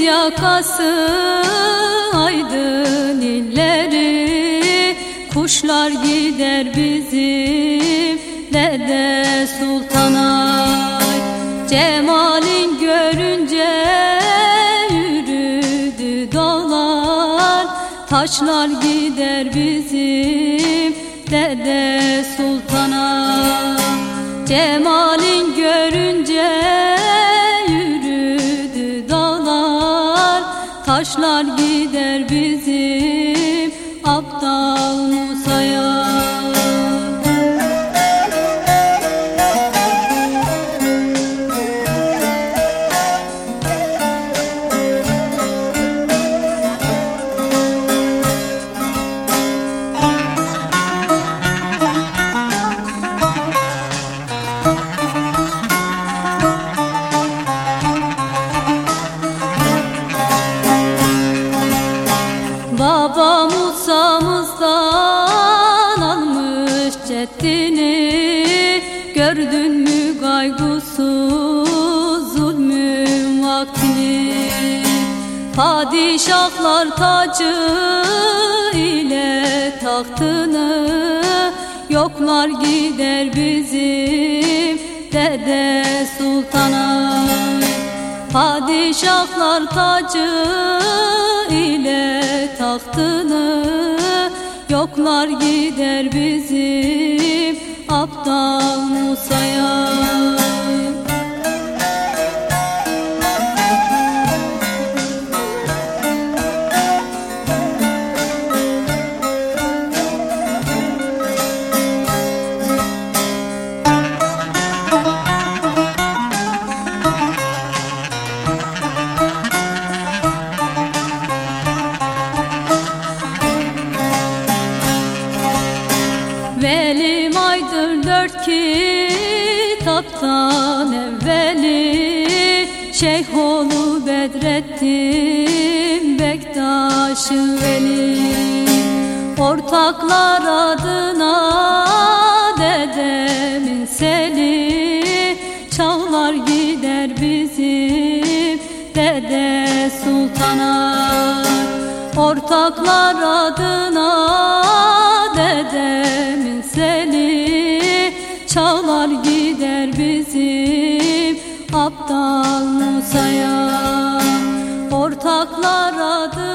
yakası aydın illeri. Kuşlar gider bizim dede sultana. Cemalin görünce yürüdü dağlar. Taşlar gider bizim dede sultana. Cemalin görünce Taşlar gider bizim aptal Musa'ya ceddini Gördün mü kaygısız zulmün vaktini? Padişahlar tacı ile tahtını Yoklar gider bizim dede sultana. Padişahlar tacı ile tahtını Yoklar gider bizim aptal Musa'ya dört kitaptan evveli Şeyhoğlu Bedrettin Bektaş'ı veli. Ortaklar adına dedemin seli. Çağlar gider bizim dede sultana. Ortaklar adına aptal Musa'ya Ortaklar adı